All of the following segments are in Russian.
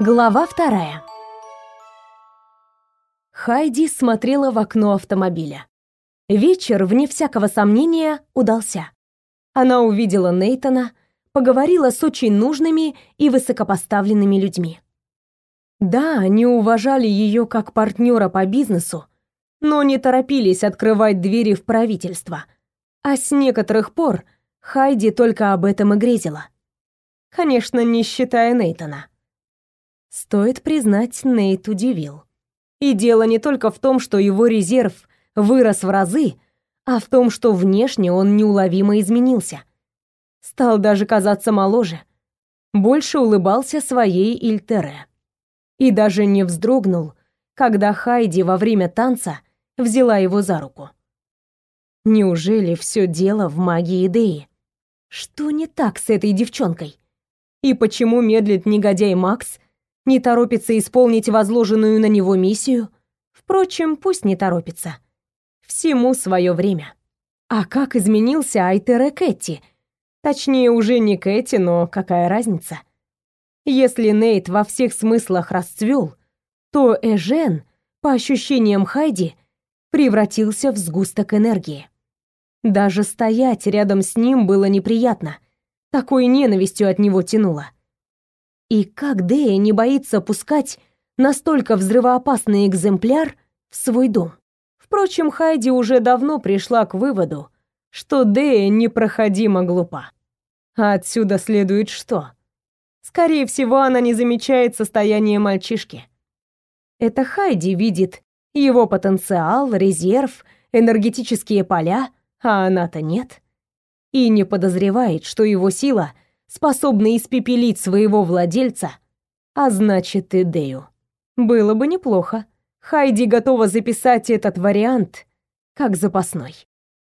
Глава вторая. Хайди смотрела в окно автомобиля. Вечер, вне всякого сомнения, удался. Она увидела Нейтона, поговорила с очень нужными и высокопоставленными людьми. Да, они уважали ее как партнера по бизнесу, но не торопились открывать двери в правительство. А с некоторых пор Хайди только об этом и грезила. Конечно, не считая Нейтона. Стоит признать, Нейт удивил. И дело не только в том, что его резерв вырос в разы, а в том, что внешне он неуловимо изменился. Стал даже казаться моложе. Больше улыбался своей Ильтере. И даже не вздрогнул, когда Хайди во время танца взяла его за руку. Неужели все дело в магии Деи? Что не так с этой девчонкой? И почему медлит негодяй Макс, не торопится исполнить возложенную на него миссию. Впрочем, пусть не торопится. Всему свое время. А как изменился Айтере Кэти? Точнее, уже не Кэти, но какая разница? Если Нейт во всех смыслах расцвел, то Эжен, по ощущениям Хайди, превратился в сгусток энергии. Даже стоять рядом с ним было неприятно. Такой ненавистью от него тянуло. И как Дэя не боится пускать настолько взрывоопасный экземпляр в свой дом? Впрочем, Хайди уже давно пришла к выводу, что Дэя непроходимо глупа. А отсюда следует что? Скорее всего, она не замечает состояние мальчишки. Это Хайди видит его потенциал, резерв, энергетические поля, а она-то нет. И не подозревает, что его сила — способный испепелить своего владельца, а значит и Дею. Было бы неплохо. Хайди готова записать этот вариант как запасной.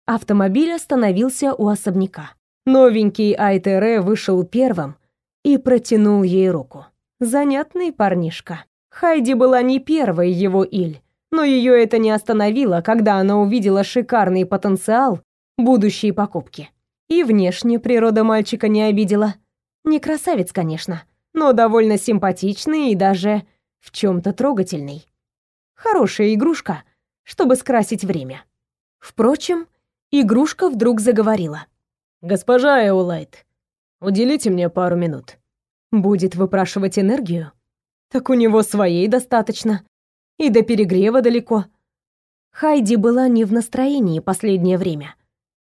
Автомобиль остановился у особняка. Новенький Айтере вышел первым и протянул ей руку. Занятный парнишка. Хайди была не первой его Иль, но ее это не остановило, когда она увидела шикарный потенциал будущей покупки. И внешне природа мальчика не обидела. Не красавец, конечно, но довольно симпатичный и даже в чем то трогательный. Хорошая игрушка, чтобы скрасить время. Впрочем, игрушка вдруг заговорила. «Госпожа Эулайт, уделите мне пару минут». Будет выпрашивать энергию? Так у него своей достаточно. И до перегрева далеко. Хайди была не в настроении последнее время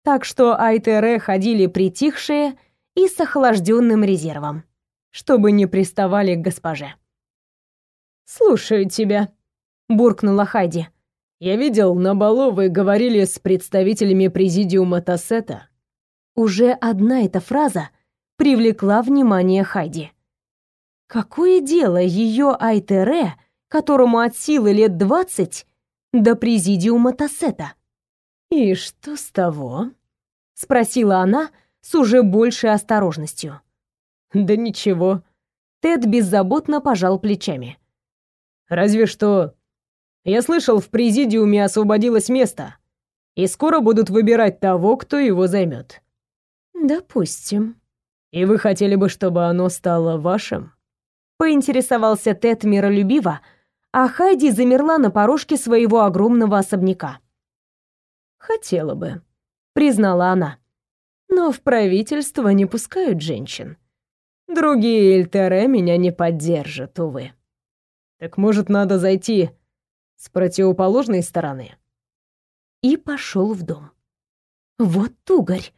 так что Айтере ходили притихшие и с охлажденным резервом, чтобы не приставали к госпоже. «Слушаю тебя», — буркнула Хайди. «Я видел, на балу вы говорили с представителями президиума Тассета». Уже одна эта фраза привлекла внимание Хайди. Какое дело ее Айтере, которому от силы лет двадцать, до президиума Тассета? «И что с того?» — спросила она с уже большей осторожностью. «Да ничего». Тед беззаботно пожал плечами. «Разве что... Я слышал, в президиуме освободилось место, и скоро будут выбирать того, кто его займет». «Допустим». «И вы хотели бы, чтобы оно стало вашим?» Поинтересовался Тед миролюбиво, а Хайди замерла на порожке своего огромного особняка. Хотела бы, признала она. Но в правительство не пускают женщин. Другие Эльтере меня не поддержат, увы. Так может, надо зайти с противоположной стороны? И пошел в дом. Вот тугорь.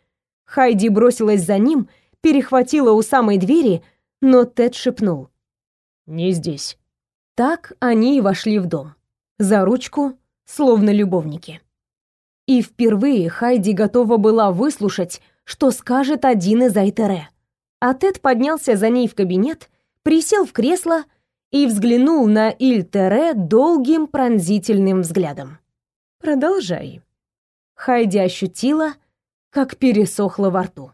Хайди бросилась за ним, перехватила у самой двери, но Тед шепнул: "Не здесь". Так они и вошли в дом. За ручку, словно любовники. И впервые Хайди готова была выслушать, что скажет один из Айтере. А Тед поднялся за ней в кабинет, присел в кресло и взглянул на Ильтере долгим пронзительным взглядом. «Продолжай». Хайди ощутила, как пересохло во рту.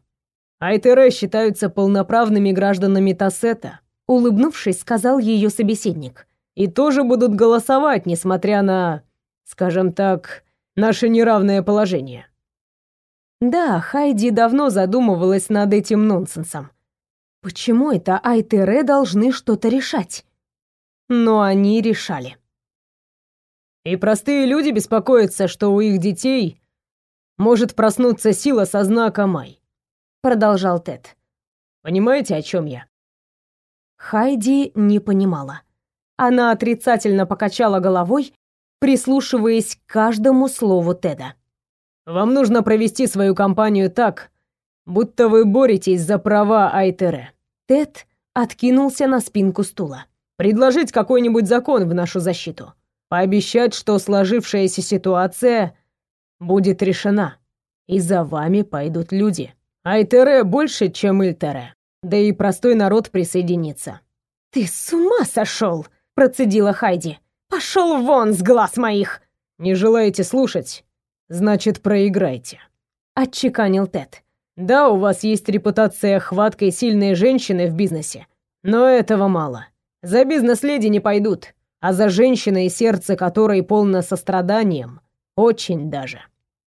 «Айтере считаются полноправными гражданами Тассета», улыбнувшись, сказал ее собеседник. «И тоже будут голосовать, несмотря на, скажем так, наше неравное положение. Да, Хайди давно задумывалась над этим нонсенсом. Почему это Айтере должны что-то решать? но они решали. И простые люди беспокоятся, что у их детей может проснуться сила со знака Май. Продолжал Тед. Понимаете, о чем я? Хайди не понимала. Она отрицательно покачала головой, прислушиваясь к каждому слову Теда. Вам нужно провести свою кампанию так, будто вы боретесь за права Айтере. Тед откинулся на спинку стула. Предложить какой-нибудь закон в нашу защиту. Пообещать, что сложившаяся ситуация будет решена, и за вами пойдут люди. Айтере больше, чем Ильтере. Да и простой народ присоединится. «Ты с ума сошел!» — процедила Хайди. «Пошел вон с глаз моих!» «Не желаете слушать? Значит, проиграйте», — отчеканил Тед. «Да, у вас есть репутация хваткой сильной женщины в бизнесе, но этого мало. За бизнес-леди не пойдут, а за женщиной, сердце которой полно состраданием, очень даже».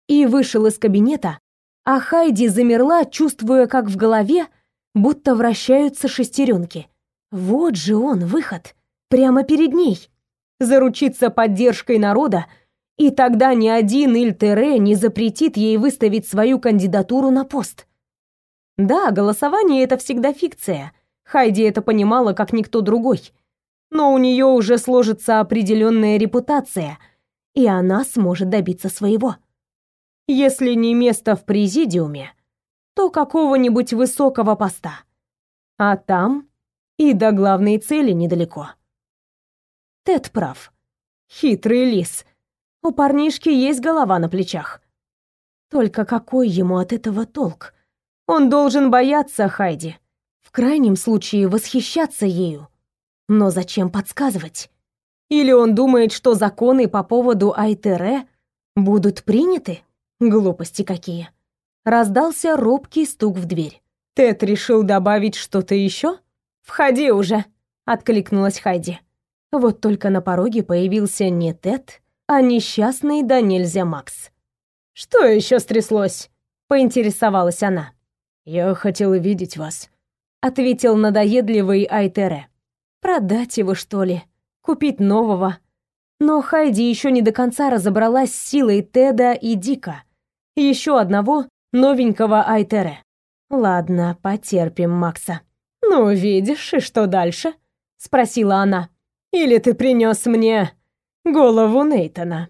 И вышел из кабинета, а Хайди замерла, чувствуя, как в голове будто вращаются шестеренки. Вот же он, выход, прямо перед ней. Заручиться поддержкой народа, и тогда ни один Ильтере не запретит ей выставить свою кандидатуру на пост. Да, голосование — это всегда фикция. Хайди это понимала, как никто другой. Но у нее уже сложится определенная репутация, и она сможет добиться своего. Если не место в президиуме, то какого-нибудь высокого поста. А там и до главной цели недалеко. Тед прав. Хитрый лис. У парнишки есть голова на плечах. Только какой ему от этого толк? Он должен бояться Хайди. В крайнем случае восхищаться ею. Но зачем подсказывать? Или он думает, что законы по поводу Айтере будут приняты? Глупости какие. Раздался робкий стук в дверь. Тед решил добавить что-то еще? «Входи уже!» — откликнулась Хайди. Вот только на пороге появился не Тед, а несчастный да нельзя Макс. «Что еще стряслось?» — поинтересовалась она. «Я хотела видеть вас», — ответил надоедливый Айтере. «Продать его, что ли? Купить нового?» Но Хайди еще не до конца разобралась с силой Теда и Дика, еще одного новенького Айтере. «Ладно, потерпим Макса». «Ну, видишь, и что дальше?» — спросила она. «Или ты принес мне голову Нейтона?»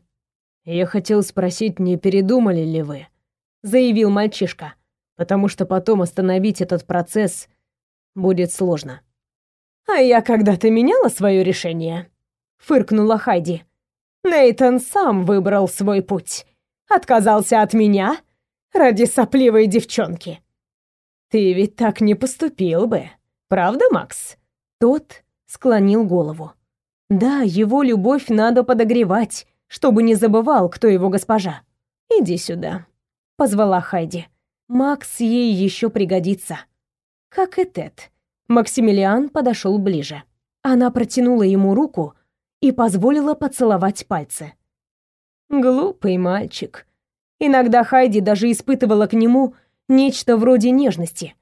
«Я хотел спросить, не передумали ли вы?» — заявил мальчишка. «Потому что потом остановить этот процесс будет сложно». «А я когда-то меняла свое решение?» — фыркнула Хайди. «Нейтон сам выбрал свой путь. Отказался от меня ради сопливой девчонки. Ты ведь так не поступил бы, правда, Макс? Тот склонил голову. Да, его любовь надо подогревать, чтобы не забывал, кто его госпожа. Иди сюда, позвала Хайди. Макс ей еще пригодится. Как и Тед. Максимилиан подошел ближе. Она протянула ему руку и позволила поцеловать пальцы. Глупый мальчик. Иногда Хайди даже испытывала к нему нечто вроде нежности,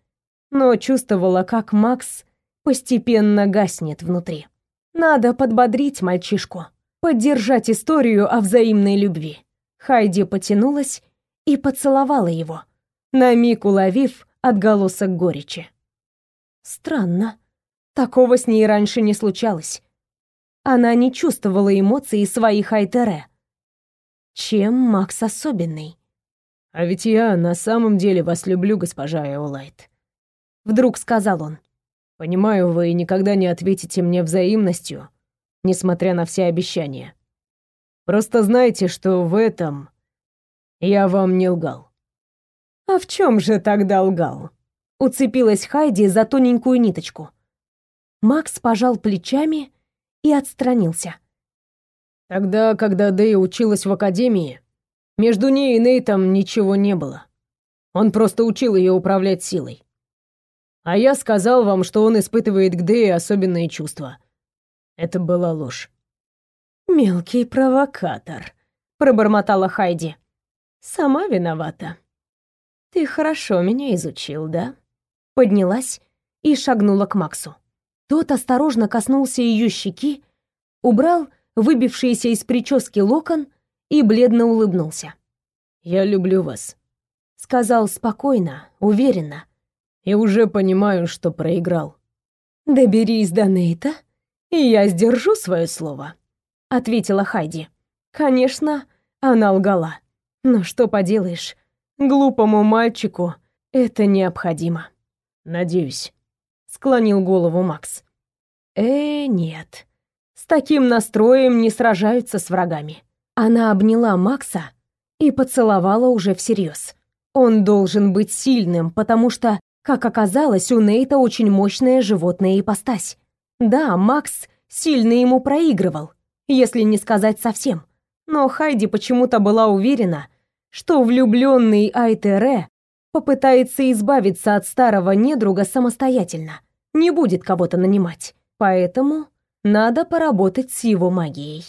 но чувствовала, как Макс постепенно гаснет внутри. Надо подбодрить мальчишку, поддержать историю о взаимной любви. Хайди потянулась и поцеловала его, на миг уловив отголосок горечи. Странно. Такого с ней раньше не случалось. Она не чувствовала эмоций своих Айтере, чем Макс особенный? А ведь я на самом деле вас люблю, госпожа Эолайт. Вдруг сказал он. Понимаю, вы никогда не ответите мне взаимностью, несмотря на все обещания. Просто знайте, что в этом я вам не лгал. А в чем же тогда лгал? Уцепилась Хайди за тоненькую ниточку. Макс пожал плечами и отстранился. Тогда, когда Дэй училась в академии, между ней и Нейтом ничего не было. Он просто учил ее управлять силой. А я сказал вам, что он испытывает к Дэе особенные чувства. Это была ложь. «Мелкий провокатор», — пробормотала Хайди. «Сама виновата. Ты хорошо меня изучил, да?» Поднялась и шагнула к Максу. Тот осторожно коснулся ее щеки убрал выбившийся из прически локон и бледно улыбнулся. «Я люблю вас», — сказал спокойно, уверенно. «И уже понимаю, что проиграл». «Доберись до Нейта, и я сдержу свое слово», — ответила Хайди. Конечно, она лгала. Но что поделаешь, глупому мальчику это необходимо. «Надеюсь», — склонил голову Макс. «Э, нет. С таким настроем не сражаются с врагами». Она обняла Макса и поцеловала уже всерьез. Он должен быть сильным, потому что, как оказалось, у Нейта очень мощная животная ипостась. Да, Макс сильно ему проигрывал, если не сказать совсем. Но Хайди почему-то была уверена, что влюбленный Айтере попытается избавиться от старого недруга самостоятельно, не будет кого-то нанимать. Поэтому надо поработать с его магией.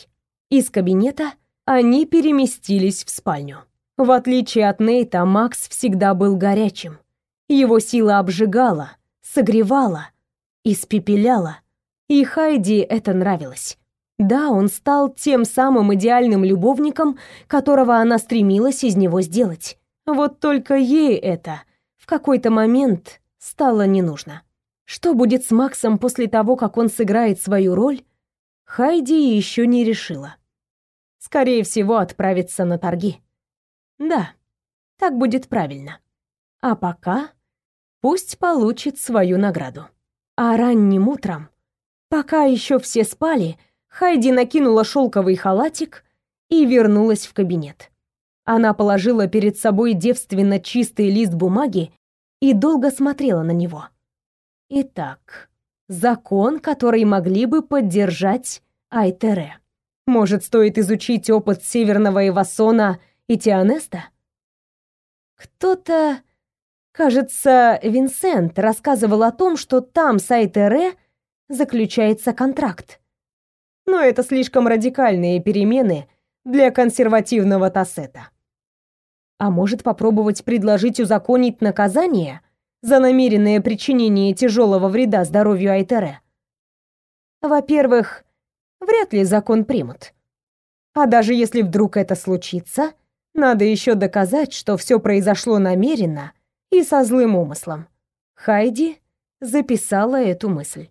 Из кабинета они переместились в спальню. В отличие от Нейта, Макс всегда был горячим. Его сила обжигала, согревала, испепеляла. И Хайди это нравилось. Да, он стал тем самым идеальным любовником, которого она стремилась из него сделать. Вот только ей это в какой-то момент стало не нужно. Что будет с Максом после того, как он сыграет свою роль, Хайди еще не решила скорее всего, отправиться на торги. Да, так будет правильно. А пока пусть получит свою награду. А ранним утром, пока еще все спали, Хайди накинула шелковый халатик и вернулась в кабинет. Она положила перед собой девственно чистый лист бумаги и долго смотрела на него. Итак, закон, который могли бы поддержать Айтере. Может, стоит изучить опыт Северного Ивасона и Тианеста? Кто-то, кажется, Винсент рассказывал о том, что там с Айтере заключается контракт. Но это слишком радикальные перемены для консервативного Тассета. А может попробовать предложить узаконить наказание за намеренное причинение тяжелого вреда здоровью Айтере? Во-первых, вряд ли закон примут. А даже если вдруг это случится, надо еще доказать, что все произошло намеренно и со злым умыслом. Хайди записала эту мысль.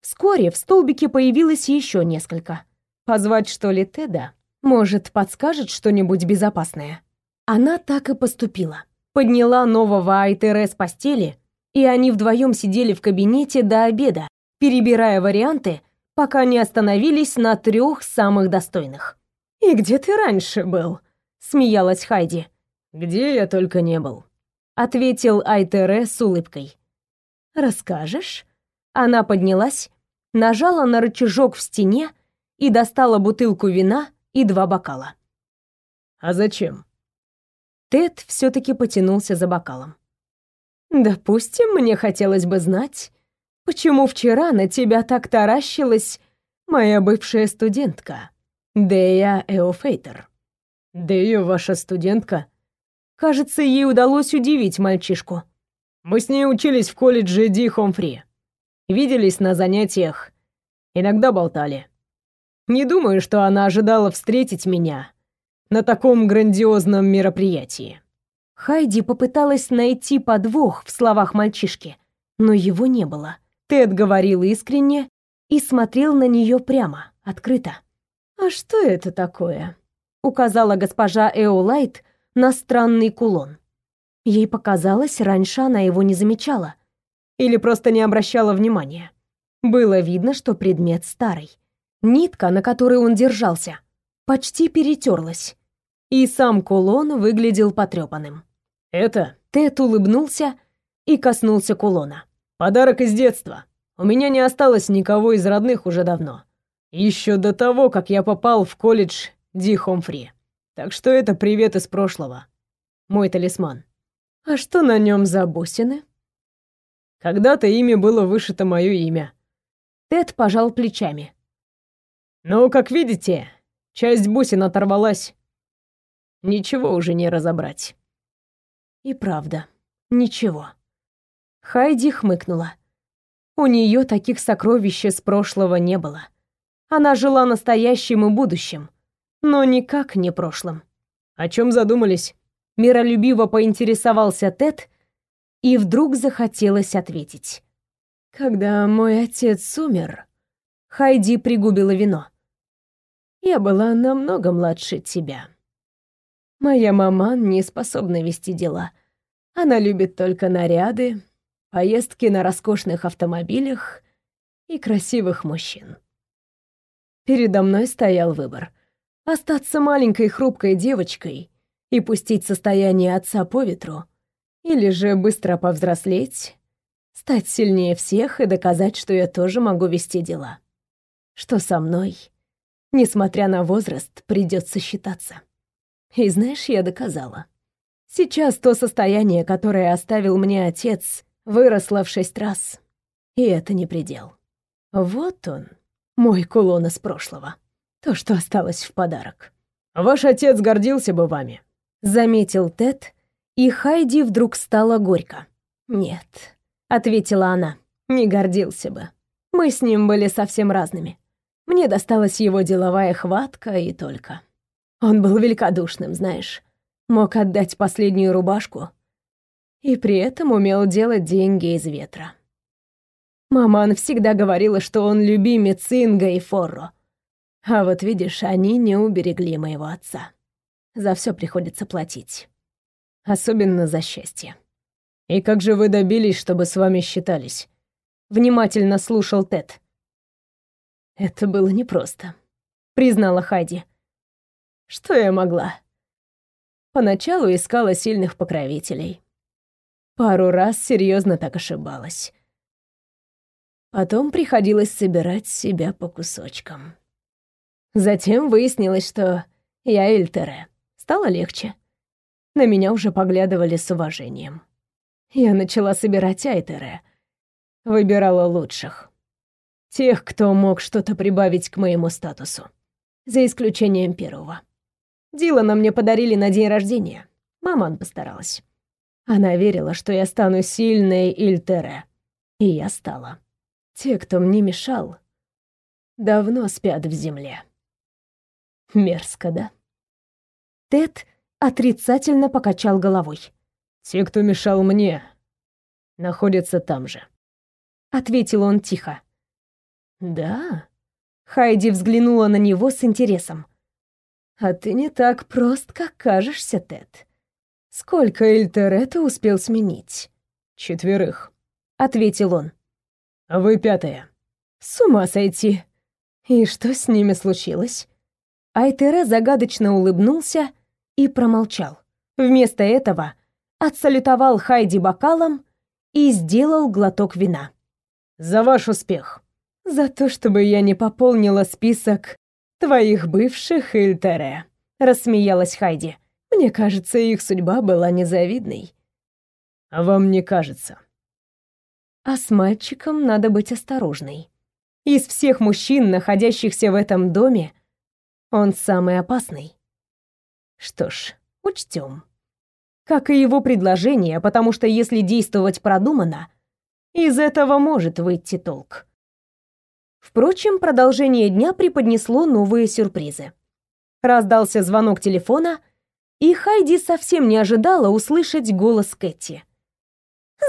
Вскоре в столбике появилось еще несколько. Позвать, что ли, Теда? Может, подскажет что-нибудь безопасное? Она так и поступила. Подняла нового Айтере с постели, и они вдвоем сидели в кабинете до обеда, перебирая варианты, пока не остановились на трех самых достойных. «И где ты раньше был?» — смеялась Хайди. «Где я только не был», — ответил Айтере с улыбкой. «Расскажешь?» Она поднялась, нажала на рычажок в стене и достала бутылку вина и два бокала. «А зачем?» Тед все таки потянулся за бокалом. «Допустим, мне хотелось бы знать, почему вчера на тебя так таращилась моя бывшая студентка, Дея Эофейтер. Дея ваша студентка? Кажется, ей удалось удивить мальчишку. Мы с ней учились в колледже Ди Хомфри. Виделись на занятиях, иногда болтали. Не думаю, что она ожидала встретить меня на таком грандиозном мероприятии. Хайди попыталась найти подвох в словах мальчишки, но его не было. Тед говорил искренне и смотрел на нее прямо, открыто. «А что это такое?» — указала госпожа Эолайт на странный кулон. Ей показалось, раньше она его не замечала или просто не обращала внимания. Было видно, что предмет старый. Нитка, на которой он держался, почти перетерлась, и сам кулон выглядел потрепанным. «Это?» Тед улыбнулся и коснулся кулона. Подарок из детства. У меня не осталось никого из родных уже давно. Еще до того, как я попал в колледж Ди Хомфри. Так что это привет из прошлого. Мой талисман. А что на нем за бусины? Когда-то ими было вышито мое имя. Тед пожал плечами. Ну, как видите, часть бусин оторвалась. Ничего уже не разобрать. И правда, ничего. Хайди хмыкнула. У нее таких сокровищ из прошлого не было. Она жила настоящим и будущим, но никак не прошлым. «О чем задумались?» Миролюбиво поинтересовался Тед, и вдруг захотелось ответить. «Когда мой отец умер...» Хайди пригубила вино. «Я была намного младше тебя. Моя мама не способна вести дела. Она любит только наряды, поездки на роскошных автомобилях и красивых мужчин. Передо мной стоял выбор — остаться маленькой хрупкой девочкой и пустить состояние отца по ветру, или же быстро повзрослеть, стать сильнее всех и доказать, что я тоже могу вести дела. Что со мной, несмотря на возраст, придется считаться. И знаешь, я доказала. Сейчас то состояние, которое оставил мне отец, выросло в шесть раз. И это не предел. Вот он, мой кулон из прошлого. То, что осталось в подарок. Ваш отец гордился бы вами, заметил Тед, и Хайди вдруг стало горько. Нет, ответила она. Не гордился бы. Мы с ним были совсем разными. Мне досталась его деловая хватка и только. Он был великодушным, знаешь. Мог отдать последнюю рубашку и при этом умел делать деньги из ветра. Маман всегда говорила, что он любимец Инга и Форро. А вот видишь, они не уберегли моего отца. За все приходится платить. Особенно за счастье. «И как же вы добились, чтобы с вами считались?» Внимательно слушал Тед. «Это было непросто», — признала Хайди. «Что я могла?» Поначалу искала сильных покровителей. Пару раз серьезно так ошибалась. Потом приходилось собирать себя по кусочкам. Затем выяснилось, что я Эльтере. Стало легче. На меня уже поглядывали с уважением. Я начала собирать Айтере. Выбирала лучших. Тех, кто мог что-то прибавить к моему статусу. За исключением первого. Дилана мне подарили на день рождения. Маман постаралась. Она верила, что я стану сильной Ильтере. И я стала. Те, кто мне мешал, давно спят в земле. Мерзко, да? Тед отрицательно покачал головой. «Те, кто мешал мне, находятся там же», — ответил он тихо. «Да?» Хайди взглянула на него с интересом. «А ты не так прост, как кажешься, Тед. Сколько Эльтере ты успел сменить?» «Четверых», — ответил он. «А вы пятая». «С ума сойти! И что с ними случилось?» Айтере загадочно улыбнулся и промолчал. Вместо этого отсалютовал Хайди бокалом и сделал глоток вина. «За ваш успех!» «За то, чтобы я не пополнила список твоих бывших Ильтере», — рассмеялась Хайди. «Мне кажется, их судьба была незавидной». «А вам не кажется?» «А с мальчиком надо быть осторожной. Из всех мужчин, находящихся в этом доме, он самый опасный. Что ж, учтем. Как и его предложение, потому что если действовать продуманно, из этого может выйти толк. Впрочем, продолжение дня преподнесло новые сюрпризы. Раздался звонок телефона, и Хайди совсем не ожидала услышать голос Кэти.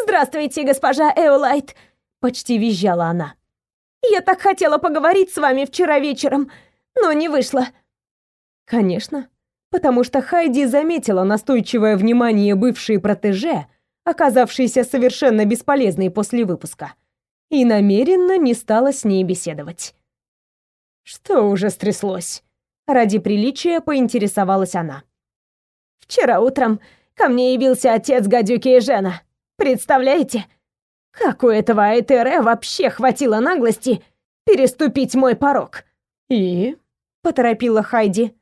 «Здравствуйте, госпожа Эолайт!» — почти визжала она. «Я так хотела поговорить с вами вчера вечером, но не вышло. Конечно, потому что Хайди заметила настойчивое внимание бывшей протеже, оказавшейся совершенно бесполезной после выпуска, и намеренно не стала с ней беседовать. Что уже стряслось? Ради приличия поинтересовалась она. Вчера утром ко мне явился отец гадюки и Жена. Представляете? Как у этого Айтере вообще хватило наглости переступить мой порог? И поторопила Хайди.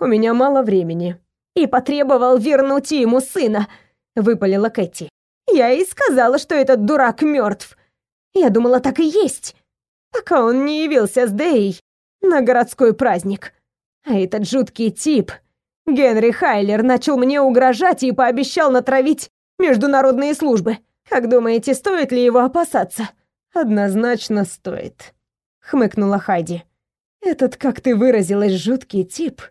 У меня мало времени. И потребовал вернуть ему сына, выпалила Кэти. Я и сказала, что этот дурак мертв. Я думала, так и есть, пока он не явился с Дэей на городской праздник. А этот жуткий тип, Генри Хайлер, начал мне угрожать и пообещал натравить международные службы. Как думаете, стоит ли его опасаться? Однозначно стоит, хмыкнула Хайди. Этот, как ты выразилась, жуткий тип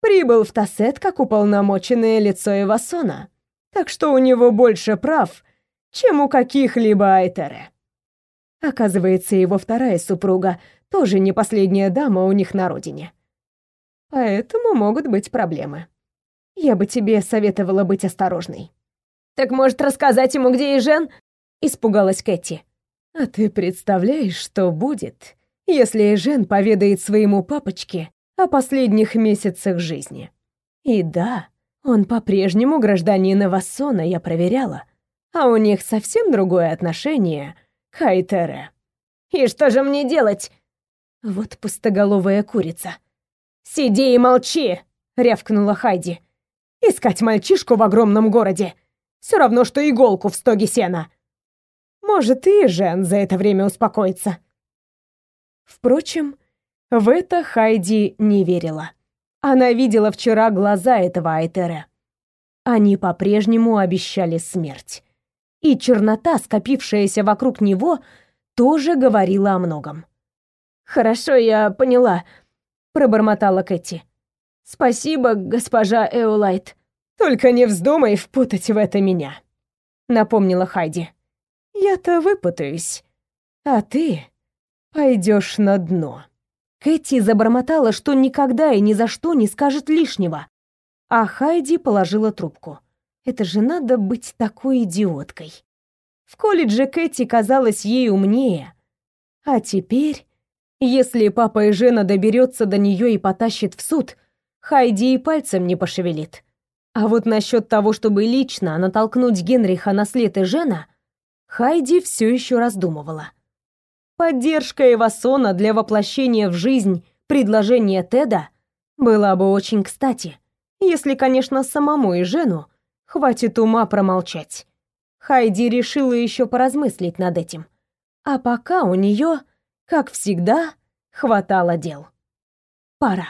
прибыл в Тассет как уполномоченное лицо Эвасона, так что у него больше прав, чем у каких-либо Айтере. Оказывается, его вторая супруга тоже не последняя дама у них на родине. Поэтому могут быть проблемы. Я бы тебе советовала быть осторожной. Так может рассказать ему, где Ежен? Испугалась Кэти. А ты представляешь, что будет, если Ежен поведает своему папочке о последних месяцах жизни? И да, он по-прежнему гражданин Эвассона, я проверяла. А у них совсем другое отношение к Хайтере. И что же мне делать? Вот пустоголовая курица. «Сиди и молчи!» — рявкнула Хайди. «Искать мальчишку в огромном городе. Все равно, что иголку в стоге сена. Может, и Жен за это время успокоится». Впрочем, в это Хайди не верила. Она видела вчера глаза этого Айтере. Они по-прежнему обещали смерть. И чернота, скопившаяся вокруг него, тоже говорила о многом. «Хорошо, я поняла», пробормотала Кэти. Спасибо, госпожа Эолайт. Только не вздумай впутать в это меня, напомнила Хайди. Я-то выпутаюсь, а ты пойдешь на дно. Кэти забормотала, что никогда и ни за что не скажет лишнего, а Хайди положила трубку. Это же надо быть такой идиоткой. В колледже Кэти казалась ей умнее, а теперь если папа и Жена доберется до нее и потащит в суд, Хайди и пальцем не пошевелит. А вот насчет того, чтобы лично натолкнуть Генриха на след и Жена, Хайди все еще раздумывала. Поддержка Эвасона для воплощения в жизнь предложения Теда была бы очень кстати, если, конечно, самому и Жену хватит ума промолчать. Хайди решила еще поразмыслить над этим. А пока у нее как всегда, хватало дел. Пора.